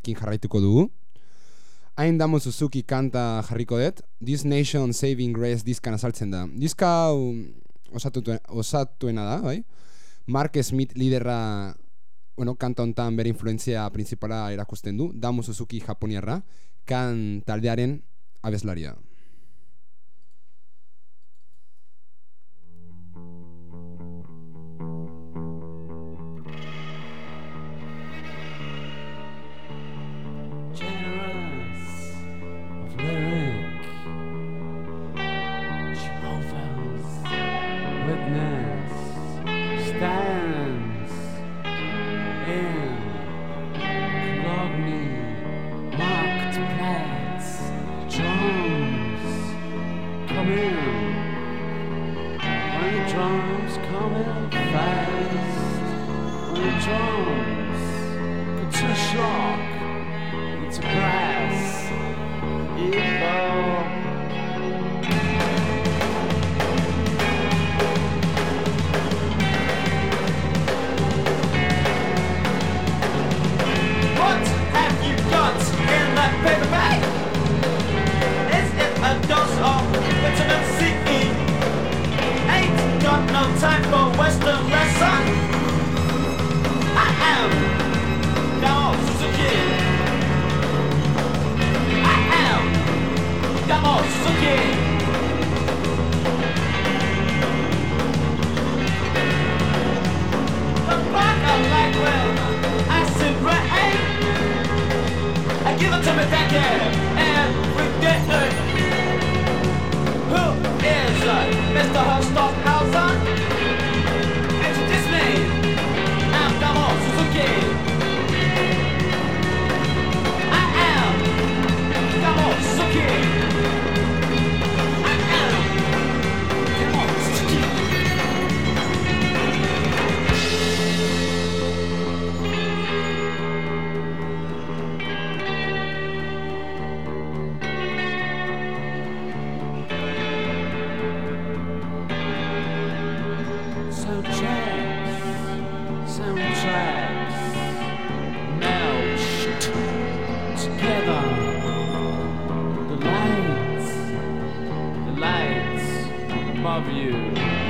kantarekin jarraituko dugu. Hain damo Suzuki kanta jarriko dut, This Nation Saving Grace diskan azaltzen da. Diska hau osatuena da, bai? Mark Smith liderra, bueno, kanta honetan bere influentzia principala erakusten du, damo Suzuki japoniarra, kan taldearen. Abeslaria. love you.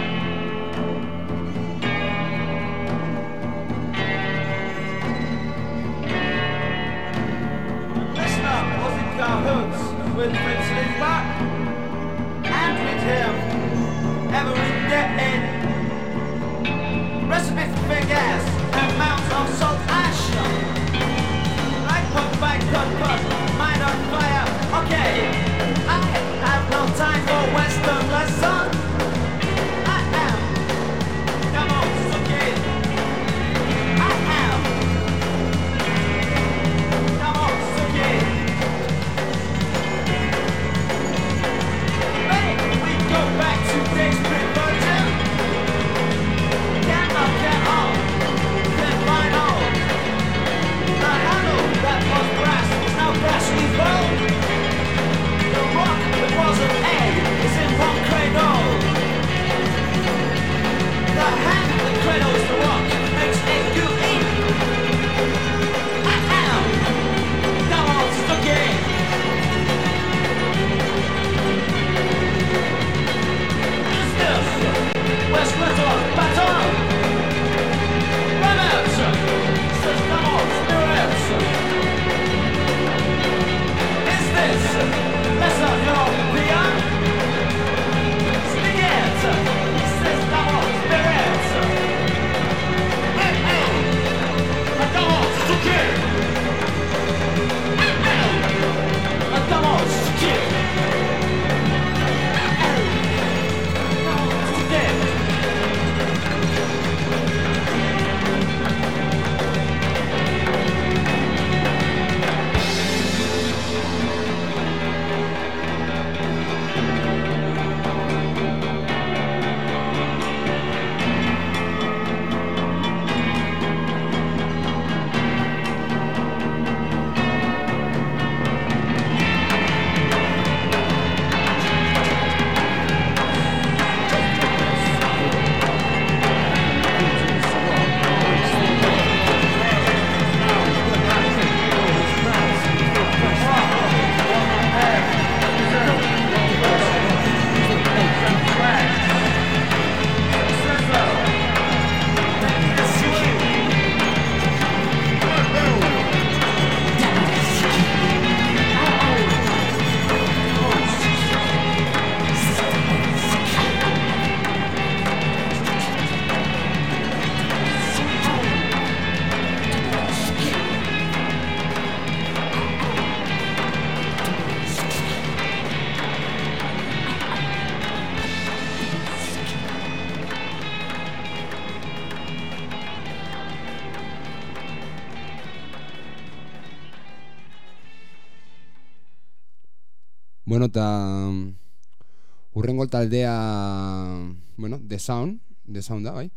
Urrengo taldea, bueno, The Sound, The Sound da, bai.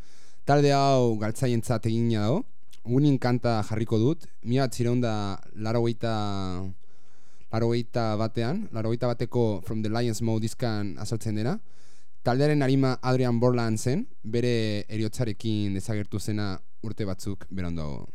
Talde hau galtzaientzat egina dago, unin kanta jarriko dut, mila txireunda laro laurogeita batean, laurogeita bateko From the Lions Mode dizkan azaltzen dena. Taldearen arima Adrian Borland zen, bere eriotzarekin desagertu zena urte batzuk berandago.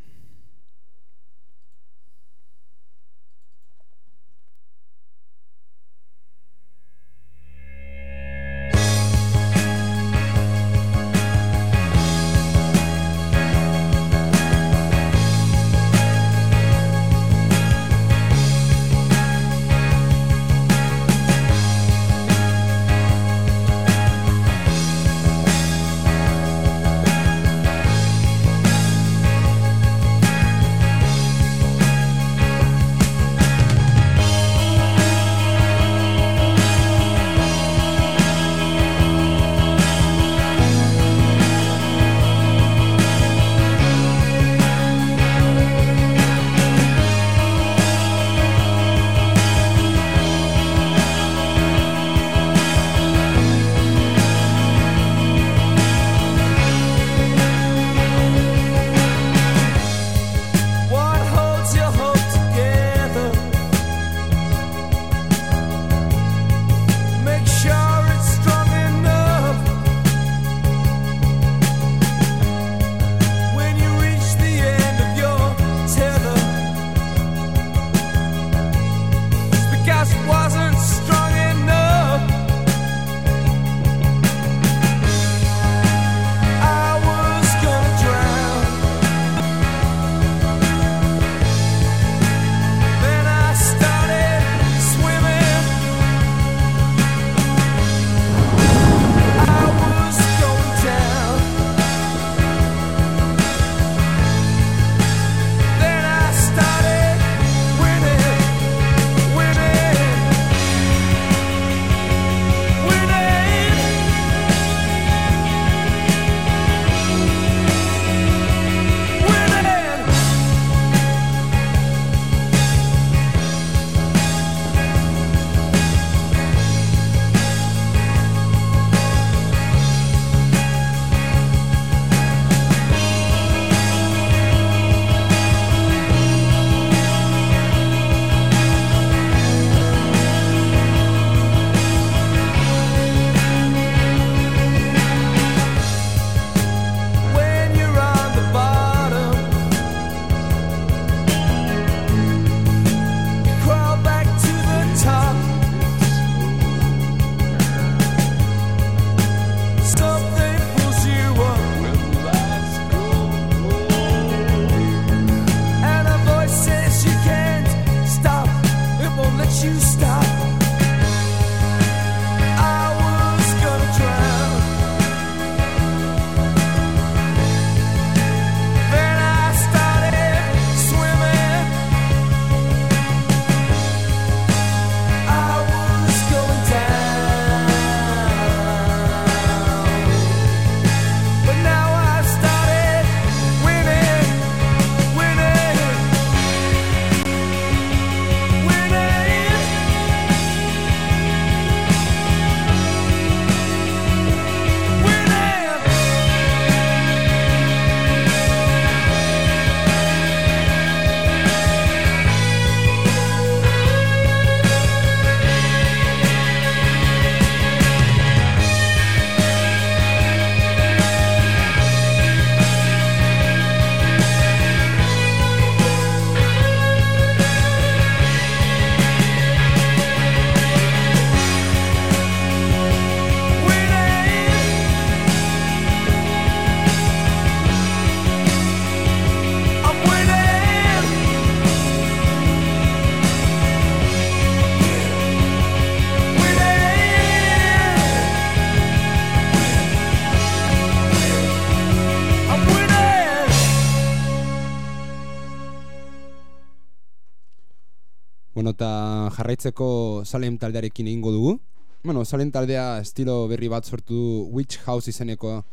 maitzeko Salem taldearekin egingo dugu. Bueno, Salem taldea estilo berri bat sortu du Witch House izeneko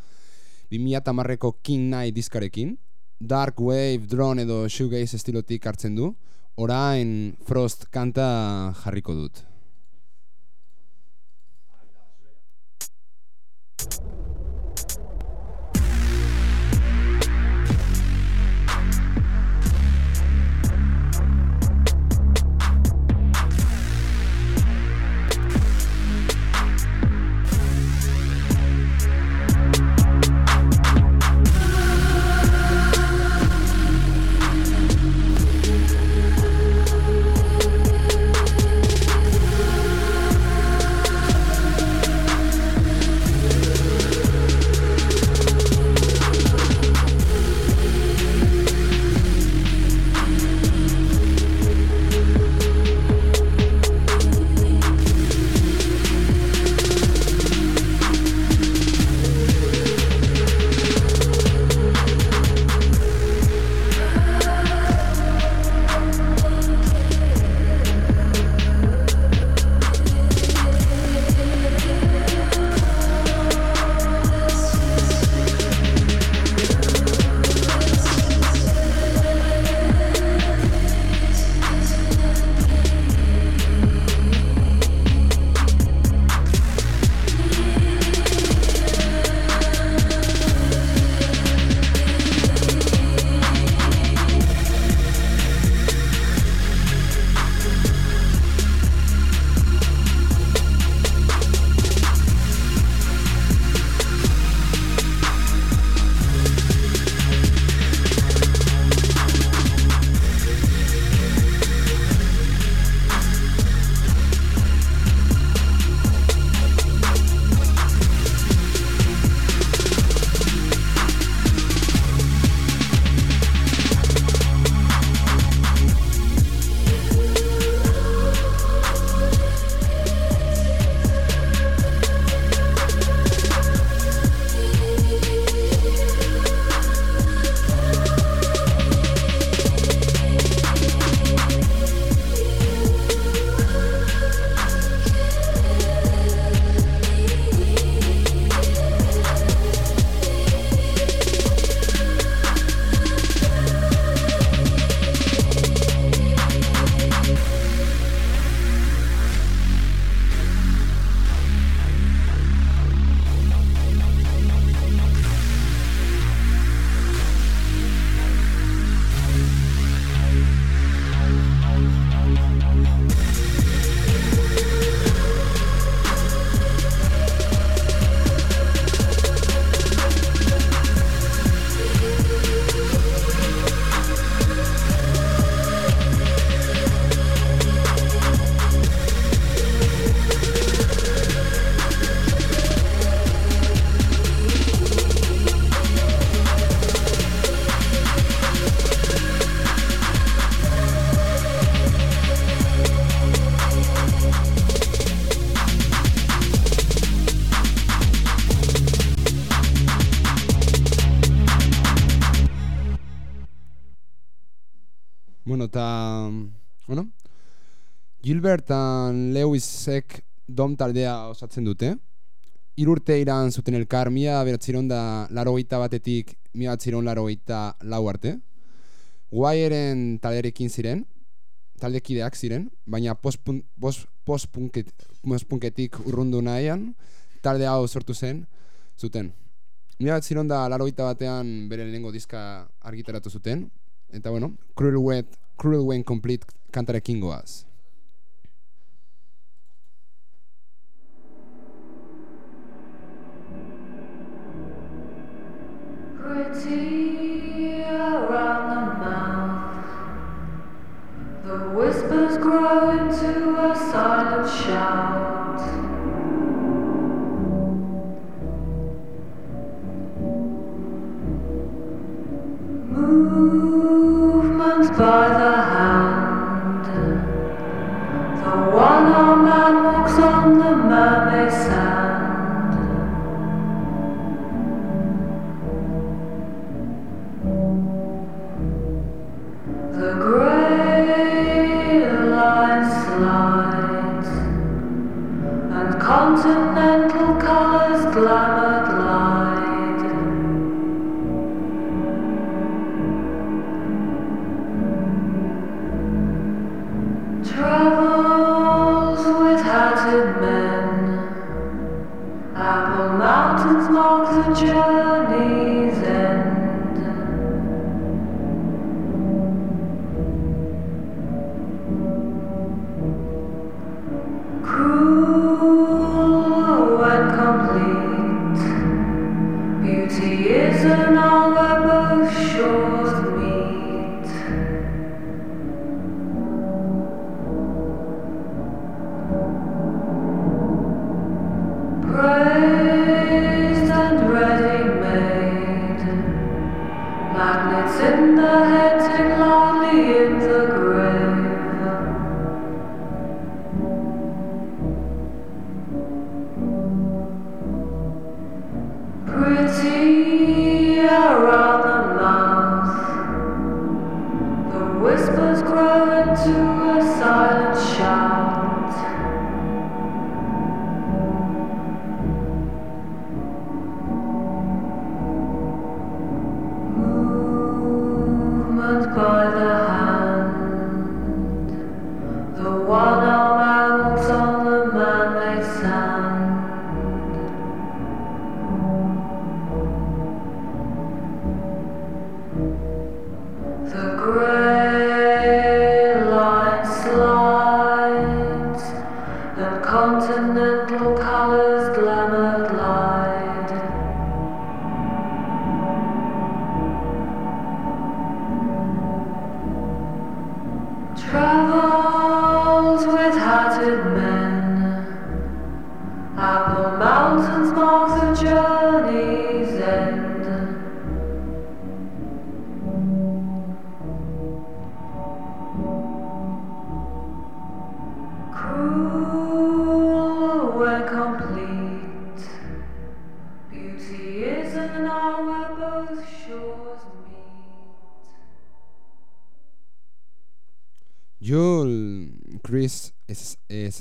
2010ko King Night diskarekin. Dark Wave, Drone edo Shoegaze estilotik hartzen du. Orain Frost kanta jarriko dut. Gilbert and Lewisek dom taldea osatzen dute. Irurte iran zuten elkar, mila beratziron da laro batetik, mila beratziron laro lau arte. Guaieren talderekin ziren, taldekideak ziren, baina post-punk- post- post-punketik urrundu nahian, talde hau sortu zen, zuten. Mila beratziron da laro batean bere lehenengo diska argitaratu zuten, eta bueno, Cruel Wet, Cruel When Complete kantarekin goaz.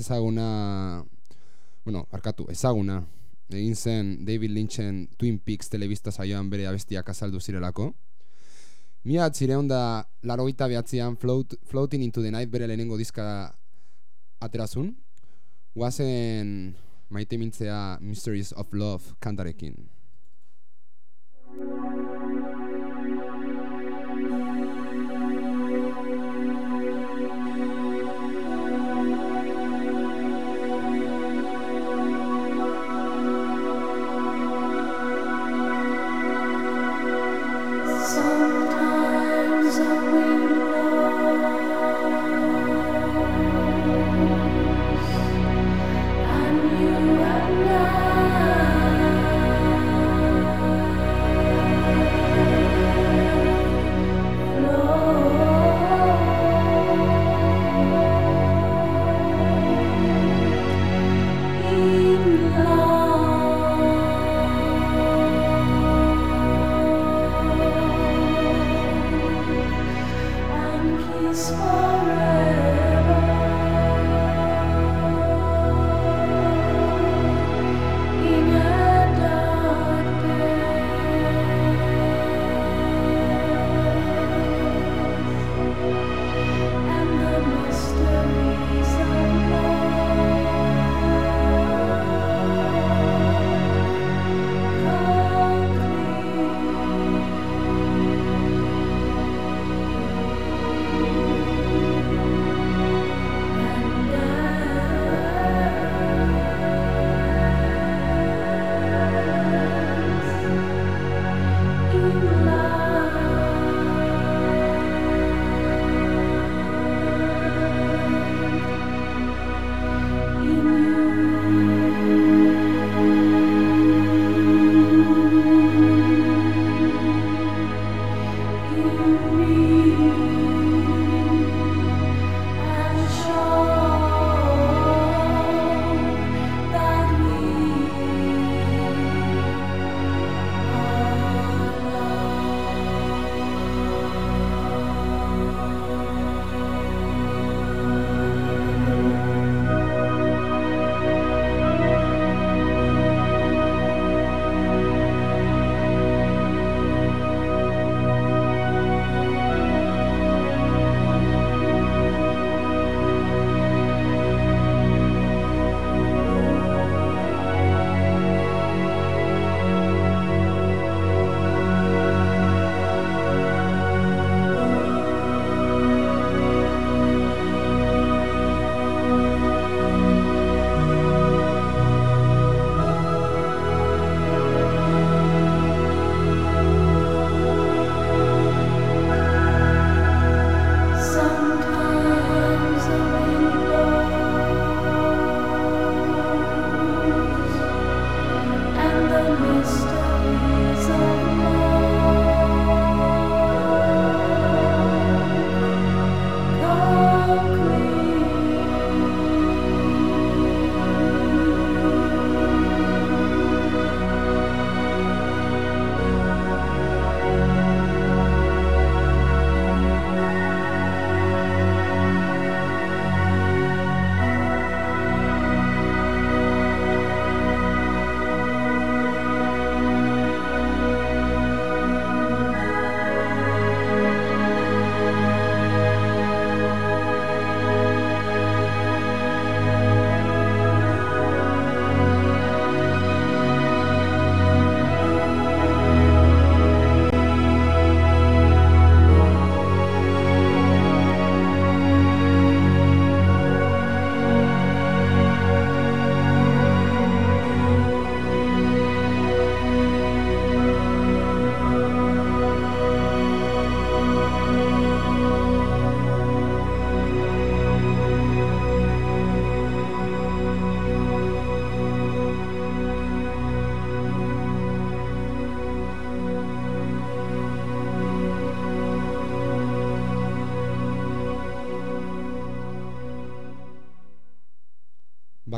Ez, ez ezaguna, bueno, arkatu, ezaguna, egin zen David Lynchen Twin Peaks telebista saioan bere abestiak azaldu zirelako. Mila atzireun da larogeita behatzean float, Floating into the Night bere lehenengo diska aterazun, guazen maite mintzea Mysteries of Love kantarekin.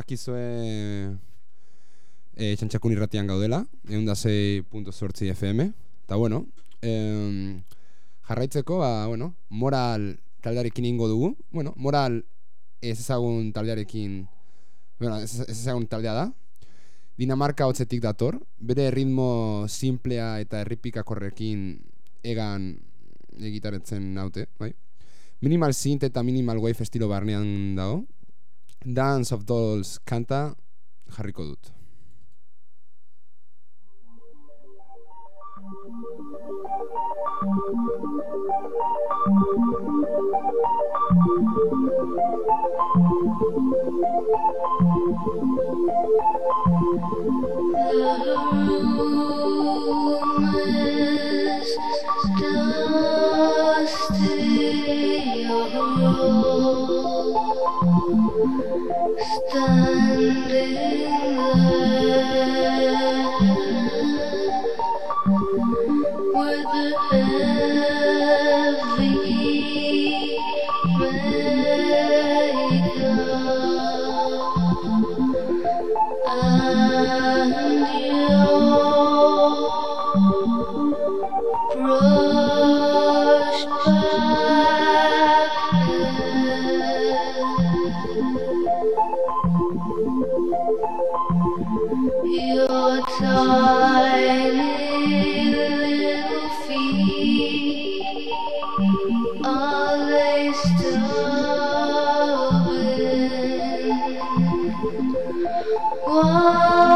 Bakizue e, txantxakun irratian gaudela, egun da FM. Eta bueno, em, jarraitzeko, ba, bueno, moral taldearekin ingo dugu. Bueno, moral ez ezagun taldearekin, bueno, ez, ez ezagun taldea da. Dinamarka hotzetik dator, bere ritmo simplea eta erripikakorrekin egan egitaretzen naute, bai? Minimal synth eta minimal wave estilo barnean dago. Dance of Dolls kanta jarriko dut. Standing 我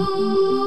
Bueno,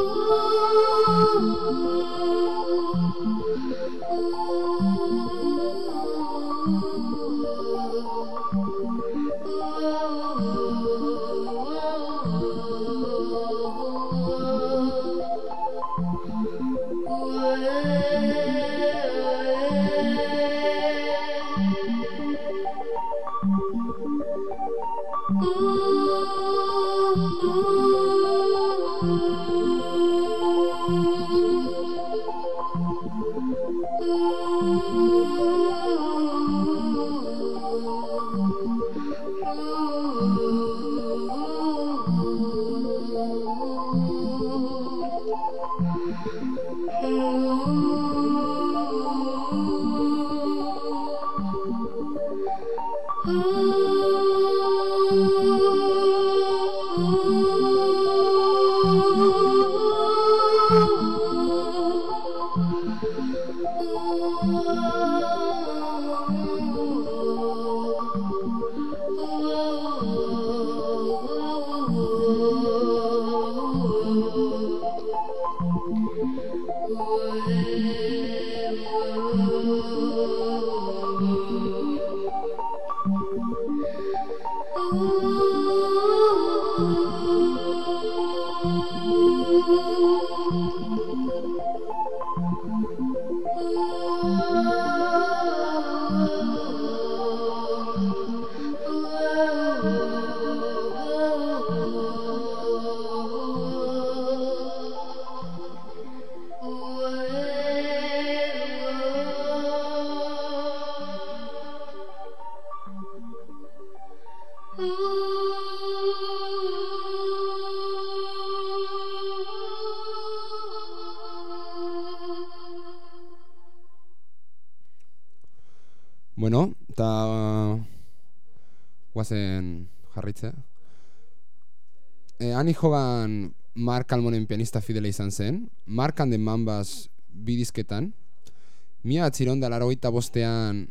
Ani Hogan Mark Almonen pianista fidela izan zen, Mark and the Mambas bidizketan, mila atziron da laro bostean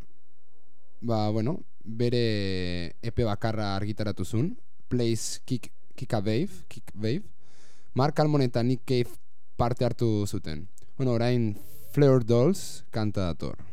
ba, bueno, bere EP bakarra argitaratu zuen, Place Kick, Kick a Wave, Kick Wave, Mark Almon eta Nick Cave parte hartu zuten. Bueno, orain Fleur Dolls kanta dator.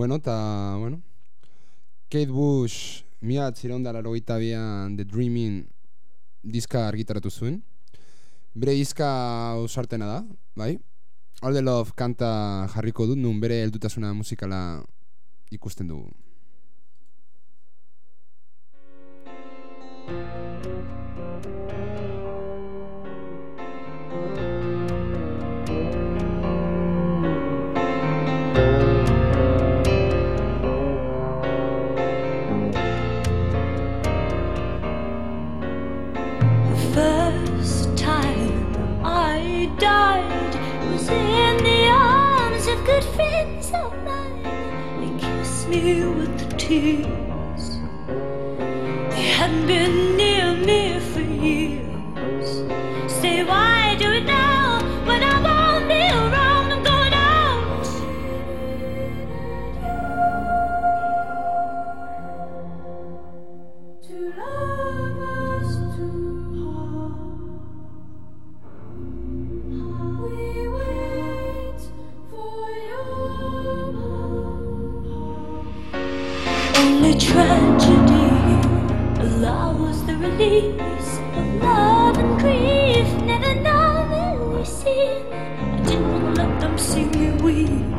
Bueno, eta, bueno, Kate Bush, mila tzironda larogeita bian The Dreaming diska argitaratu zuen. Bere diska ausartena da, bai? All the Love kanta jarriko dut, nun bere heldutasuna musikala ikusten dugu. we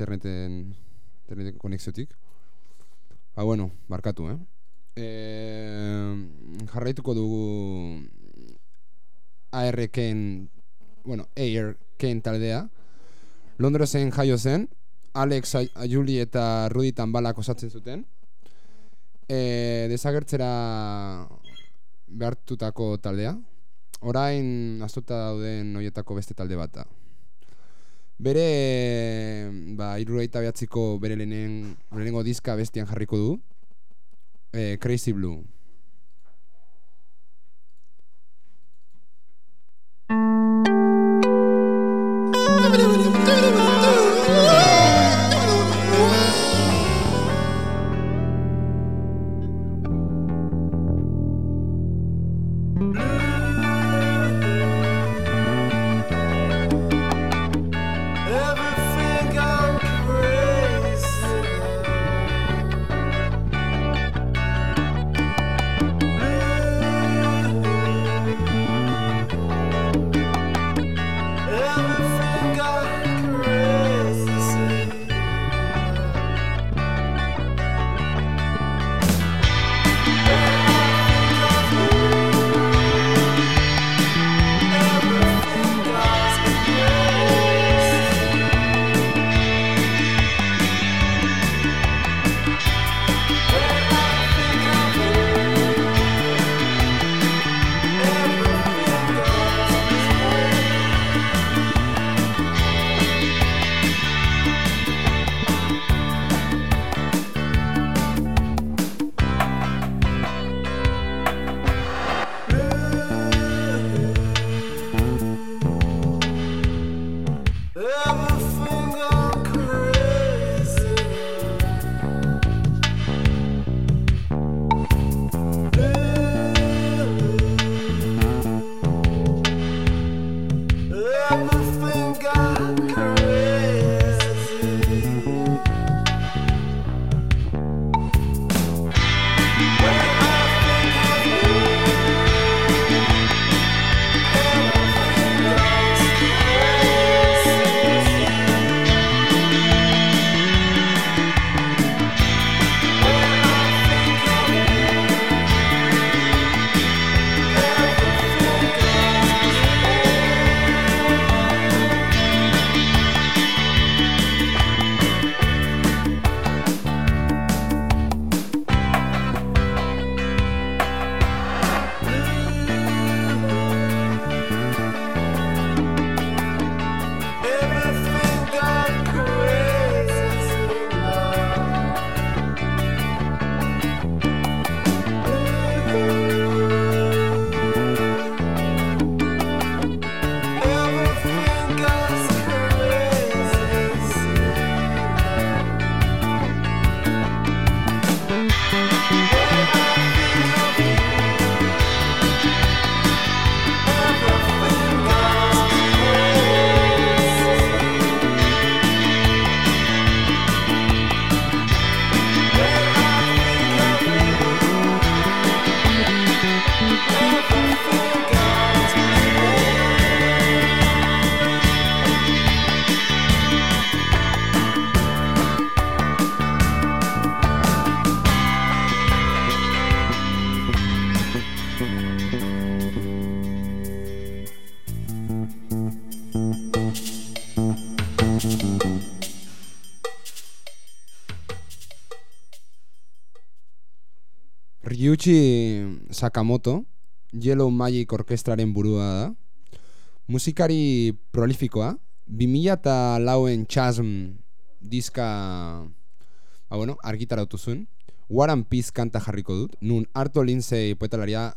interneten, interneten konexiotik. Ba, bueno, markatu, eh? E, jarraituko dugu ARKen, bueno, ARKen taldea. Londresen jaio zen, Alex, Juli eta Rudi Tambalak osatzen zuten. E, desagertzera behartutako taldea. Orain astuta dauden hoietako beste talde bat da. Bere, ba, irureita behatziko bere lehenen, lehenengo diska bestian jarriko du. E, Crazy Blue. Ryuichi Sakamoto, Yellow Magic Orkestraren burua da. Musikari prolifikoa, 2000 eta lauen Chasm diska ba, bueno, argitaratu zuen. War and Peace kanta jarriko dut, nun Arto Lindsay poetalaria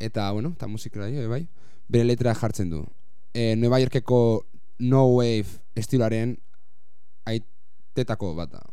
eta, bueno, eta musikalaria, ere bai, bere letra jartzen du. E, Nueva Yorkeko No Wave estilaren aitetako bat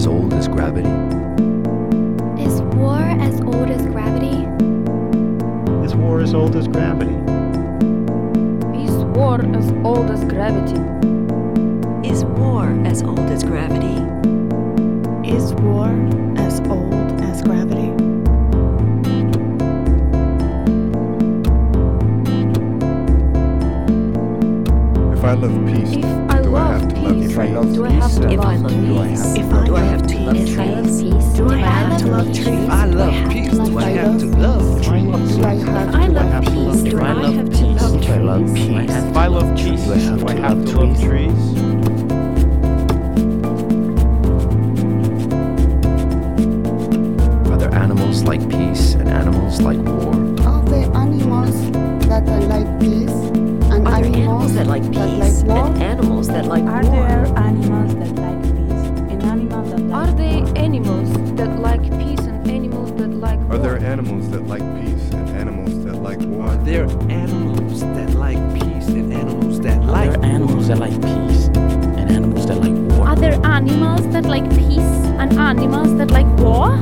as old as gravity? Is war as old as gravity? Is war as old as gravity? Is war as old as gravity? Is war as old as gravity? Is war as old as gravity? If I love peace, If I do I have to love peace, If I trees? love do I have to If I love do I peace, If I do I love have to love peace, trees? Do I have to love love peace, trees? do I love peace, do I have to love trees? Do I love If I love peace, do? I have to love If I love trees? peace, If I love peace, do I have to love trees? trees? Are there animals like peace and animals like war? Animals animals that like peace war? and animals that like Are war? there animals that like peace and animals that like Are there war? animals that like peace and animals that like Are there animals that like peace and animals that like war? Are there animals that like peace and animals that Are like there animals that like peace and animals that like war? Are there animals that like peace and animals that like war?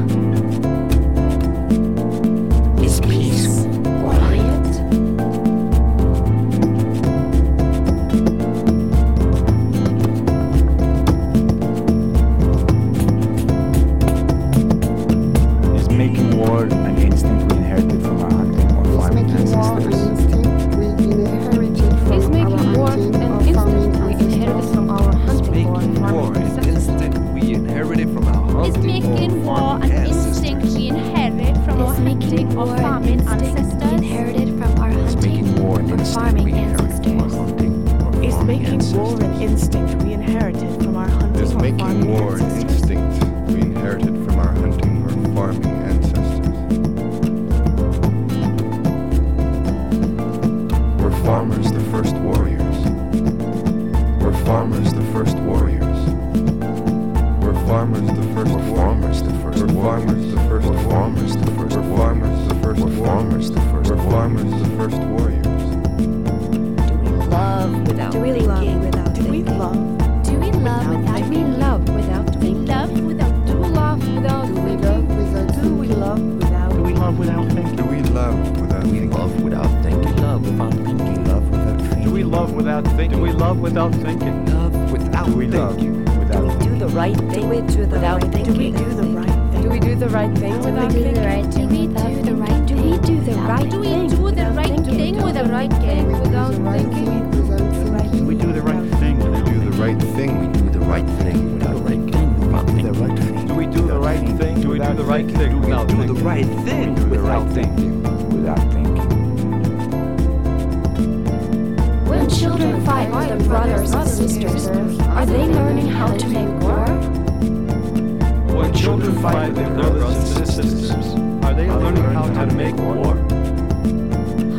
Children fight with their brothers and sisters, are they learning how to make war?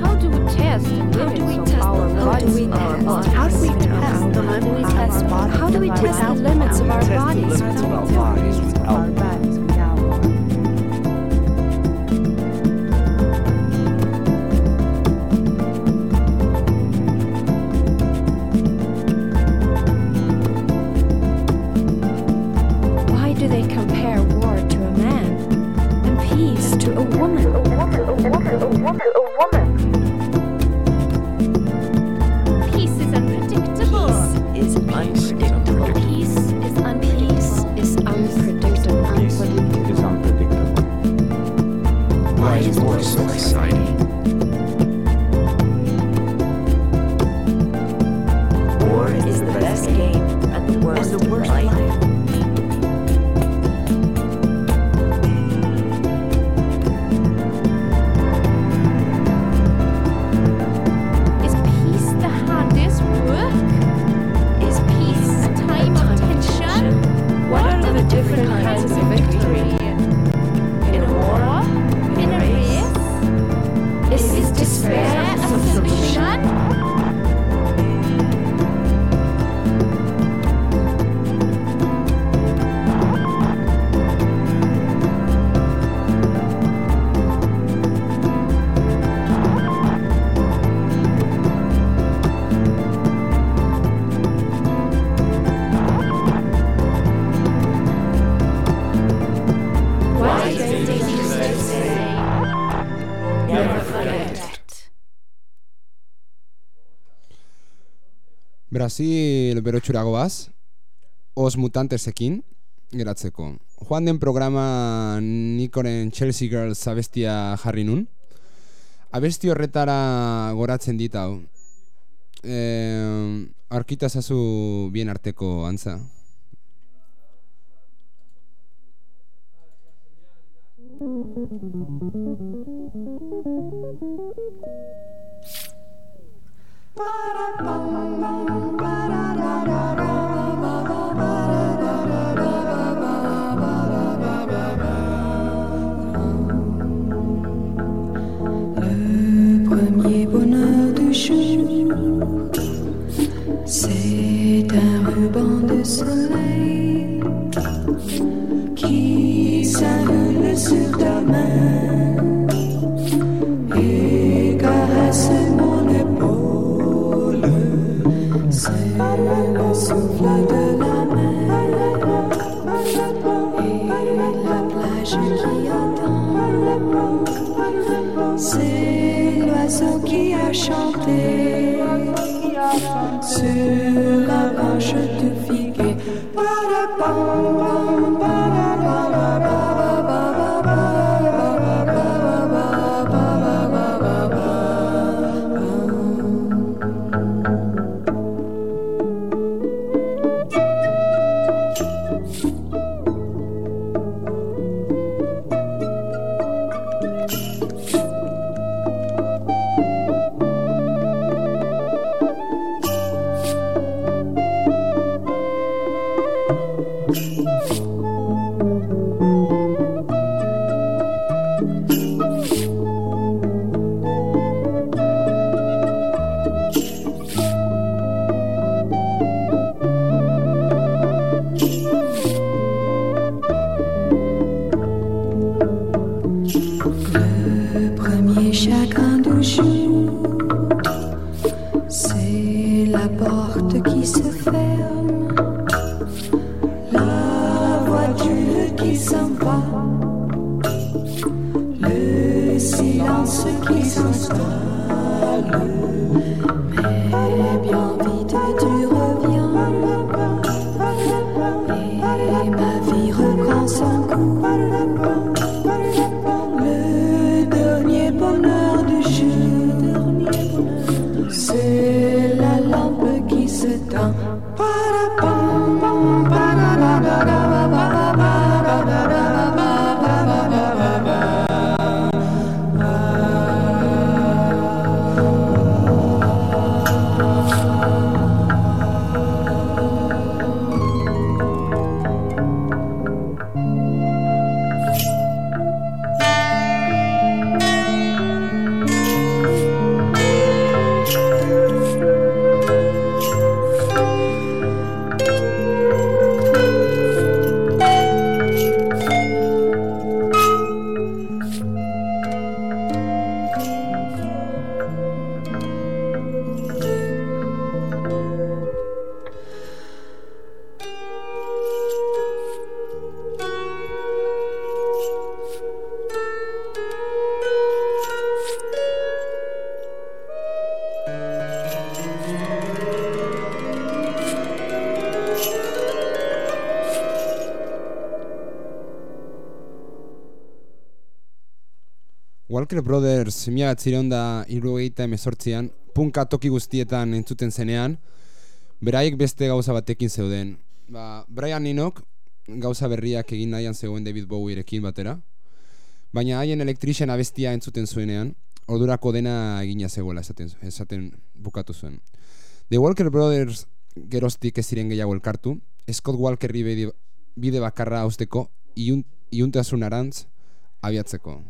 How do we test the How do we limits test of our bodies? limits of our bodies? How do we test the limits of our bodies? How do we test the limits of our bodies? Brasil berotxurago baz, os mutantesekin geratzeko. Joan den programa Nikoren Chelsea Girls abestia jarri nun. Abesti horretara goratzen dit hau. Eh, arkita zazu bien arteko antza. Ba-da-bum-bum, ba-da-da-da. Walker Brothers mila batzireon da irurogeita emezortzian, punka toki guztietan entzuten zenean, beraiek beste gauza batekin zeuden. Ba, Brian Ninok gauza berriak egin nahian zegoen David Bowierekin batera, baina haien elektrixen abestia entzuten zuenean, ordurako dena egina zegoela esaten, esaten bukatu zuen. The Walker Brothers geroztik ez ziren gehiago elkartu, Scott Walkerri bide, bide bakarra hausteko, iun, iuntasun arantz abiatzeko.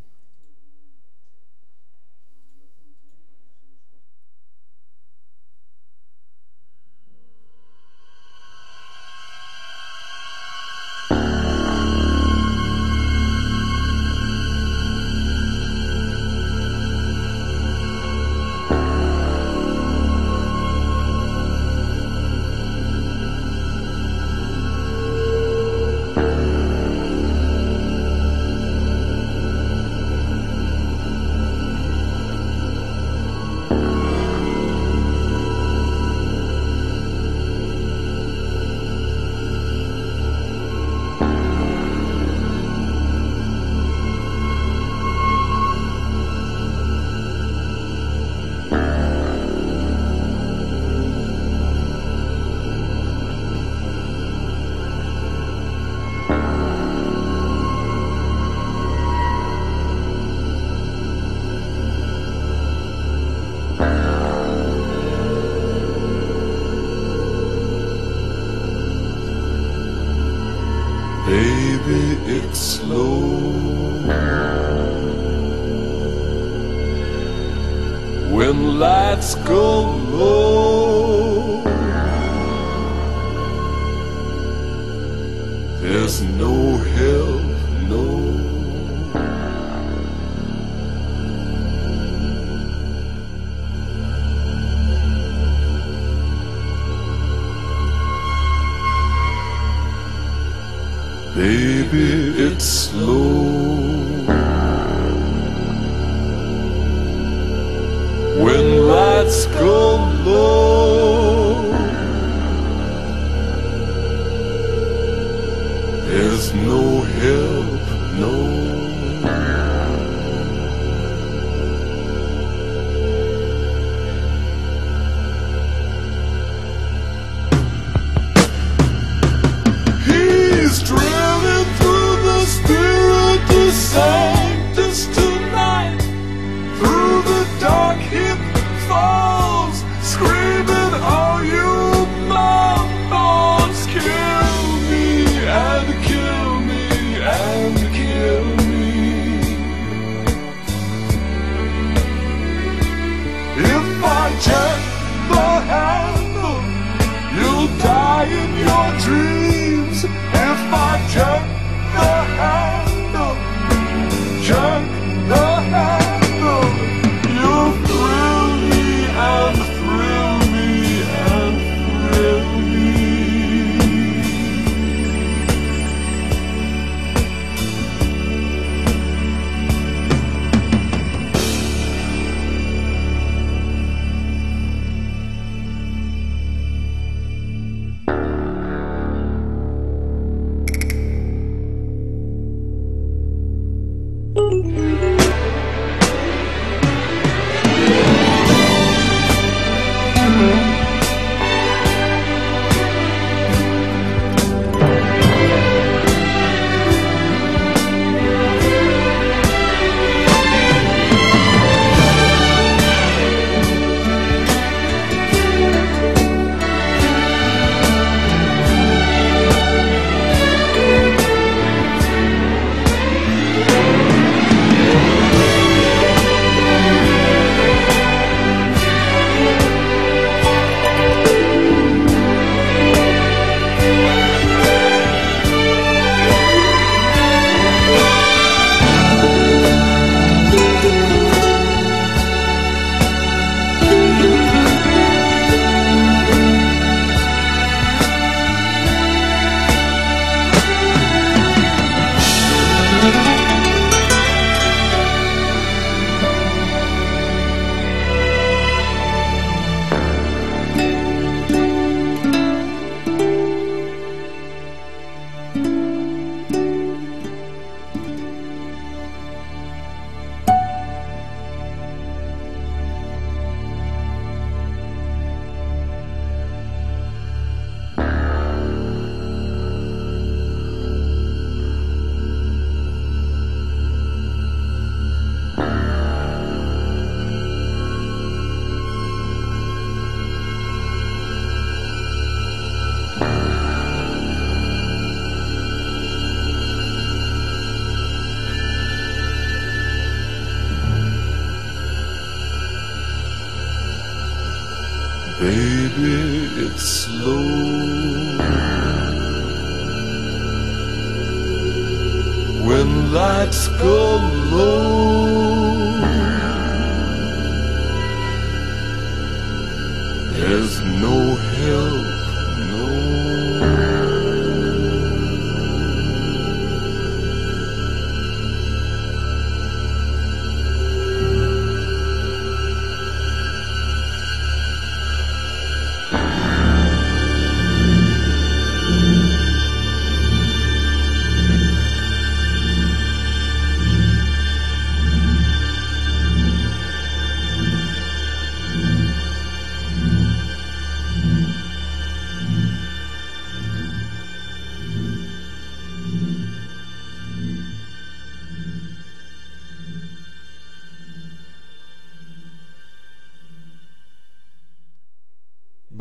When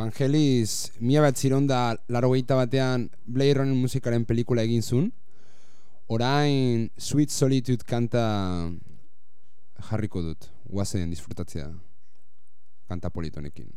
Angelis mila bat zironda laro batean Blade Runner musikaren pelikula egin zuen. Orain Sweet Solitude kanta jarriko dut. Guazen disfrutatzea kanta politonekin.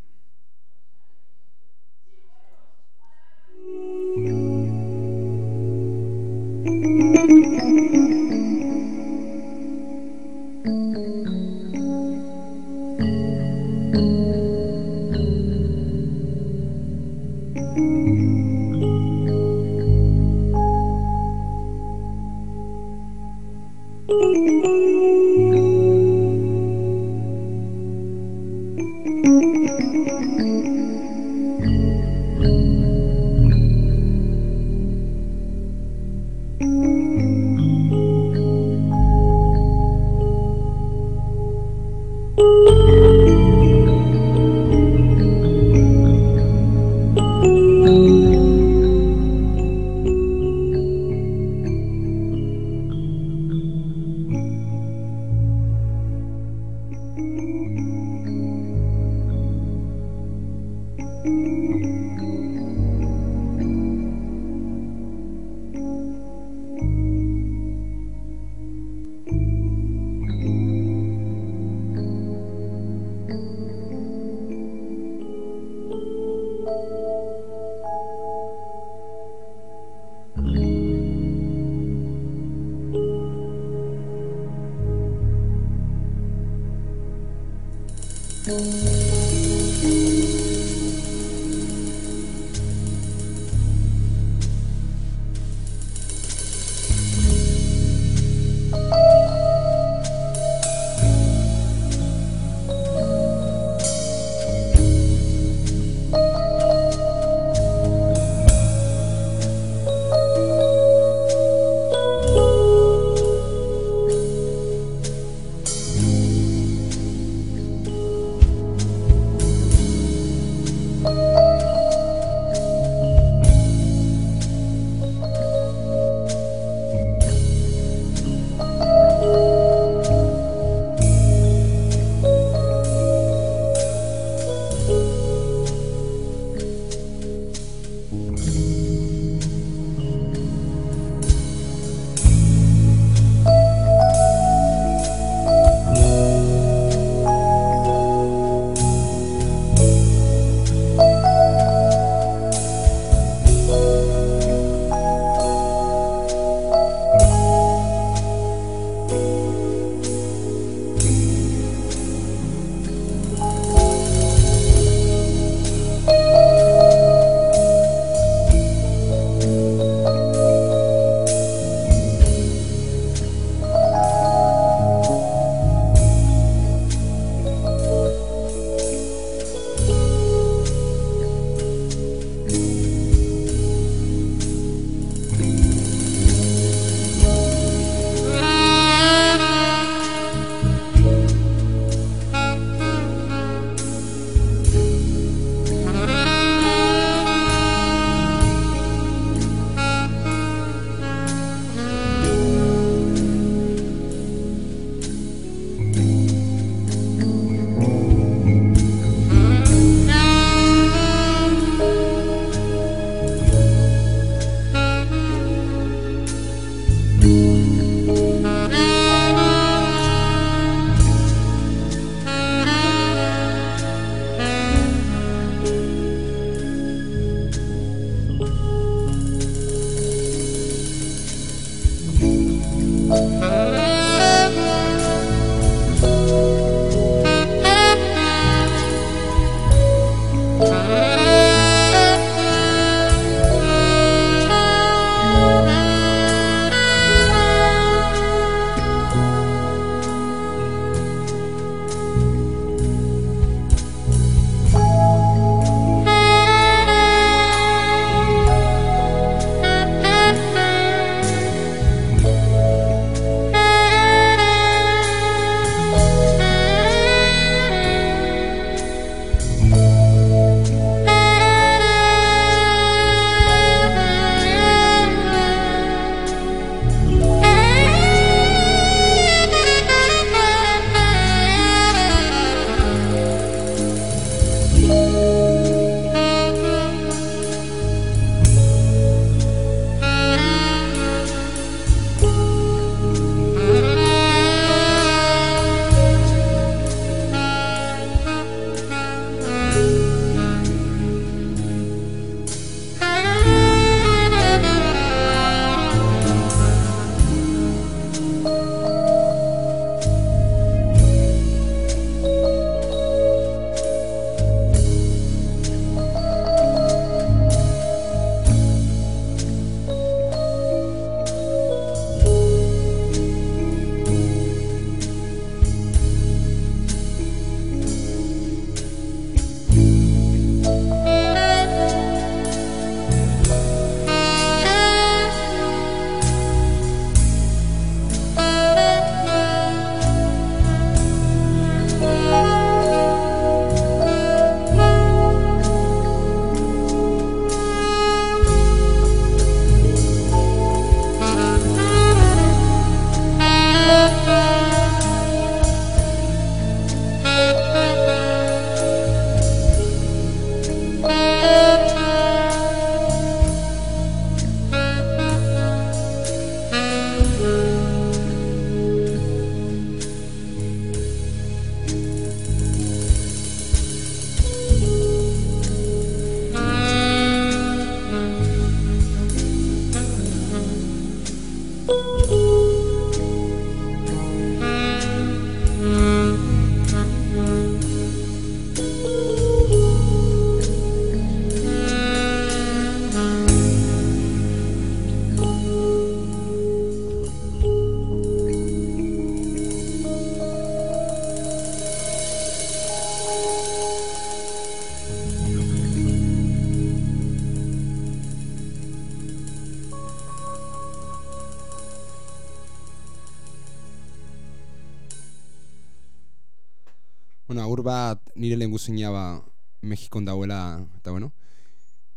Bueno, agur bat nire lehen guzina ba, Mexikon dauela, eta bueno,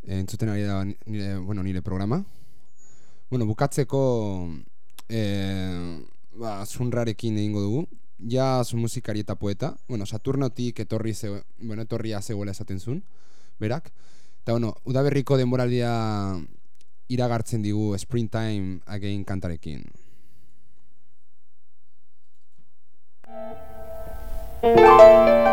entzuten ari da nire, bueno, nire programa. Bueno, bukatzeko eh, ba, zunrarekin egingo dugu. Ja, zu musikari eta poeta. Bueno, Saturnotik etorri ze, bueno, etorria zegoela esaten zuen, berak. Eta bueno, udaberriko denboraldia iragartzen digu Springtime Again kantarekin. Música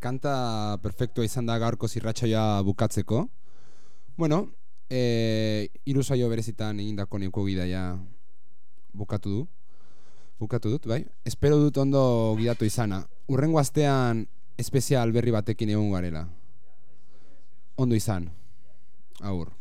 Kanta perfektua izan da gaurko zirratxoia bukatzeko. Bueno, e, iru saio berezitan egindako neuko gidaia bukatu du. Bukatu dut, bai? Espero dut ondo gidatu izana. Urrengo astean espezial berri batekin egon garela. Ondo izan. Agur.